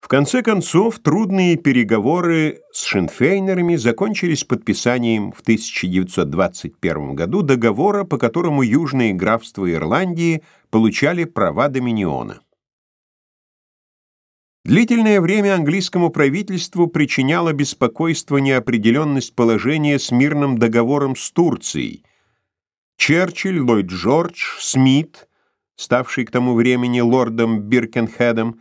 В конце концов, трудные переговоры с шинфейнерами закончились подписанием в 1921 году договора, по которому южные графства Ирландии получали права доминиона. Длительное время английскому правительству причиняло беспокойство неопределенность положения с мирным договором с Турцией. Черчилль, Ллойд Джордж, Смит, ставший к тому времени лордом Биркенхедом,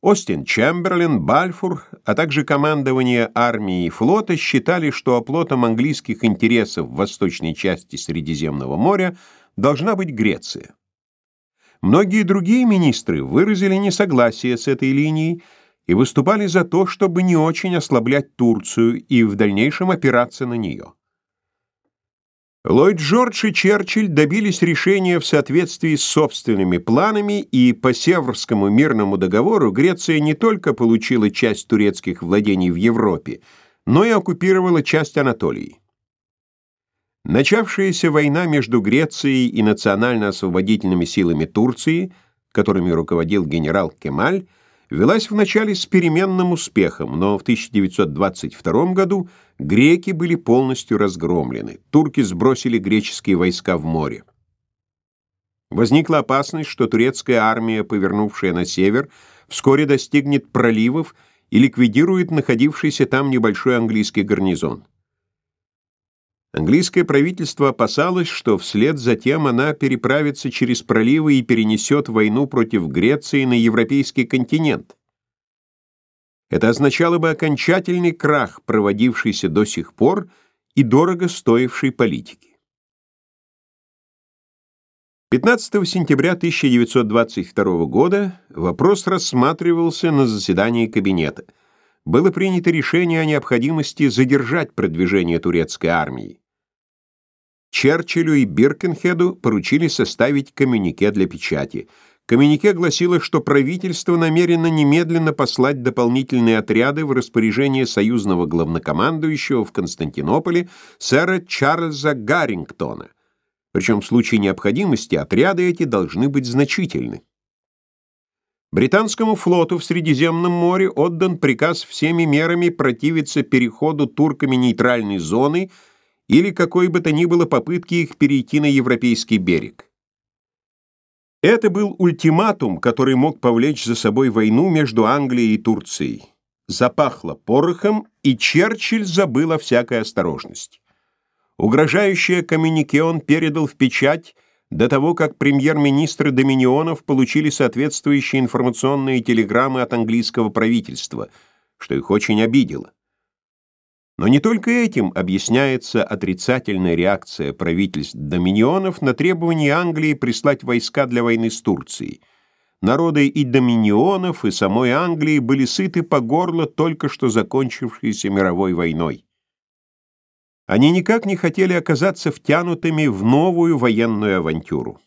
Остин Чемберлен, Бальфур, а также командование армии и флота считали, что оплотом английских интересов в восточной части Средиземного моря должна быть Греция. Многие другие министры выразили несогласие с этой линией и выступали за то, чтобы не очень ослаблять Турцию и в дальнейшем опираться на нее. Ллойд Джордж и Черчилль добились решения в соответствии с собственными планами, и по Северскому мирному договору Греция не только получила часть турецких владений в Европе, но и оккупировала часть Анатолии. Начавшаяся война между Грецией и национально-освободительными силами Турции, которыми руководил генерал Кемаль, велась вначале с переменным успехом, но в 1922 году греки были полностью разгромлены. Турки сбросили греческие войска в море. Возникла опасность, что турецкая армия, повернувшая на север, вскоре достигнет проливов и ликвидирует находившийся там небольшой английский гарнизон. Английское правительство опасалось, что вслед за тем она переправится через проливы и перенесет войну против Греции на европейский континент. Это означало бы окончательный крах, проводившийся до сих пор и дорого стоившей политики. 15 сентября 1922 года вопрос рассматривался на заседании Кабинета – было принято решение о необходимости задержать продвижение турецкой армии. Черчиллю и Биркенхеду поручили составить коммюнике для печати. Коммюнике гласило, что правительство намерено немедленно послать дополнительные отряды в распоряжение союзного главнокомандующего в Константинополе сэра Чарльза Гаррингтона. Причем в случае необходимости отряды эти должны быть значительны. Британскому флоту в Средиземном море отдан приказ всеми мерами противиться переходу турками нейтральной зоны или какой бы то ни было попытки их перейти на европейский берег. Это был ультиматум, который мог повлечь за собой войну между Англией и Турцией. Запахло порохом, и Черчилль забыл о всякой осторожности. Угрожающее коммюнике он передал в печать до того, как премьер-министры Доминионов получили соответствующие информационные телеграммы от английского правительства, что их очень обидело. Но не только этим объясняется отрицательная реакция правительств Доминионов на требование Англии прислать войска для войны с Турцией. Народы и Доминионов, и самой Англии были сыты по горло только что закончившейся мировой войной. Они никак не хотели оказаться втянутыми в новую военную авантюру.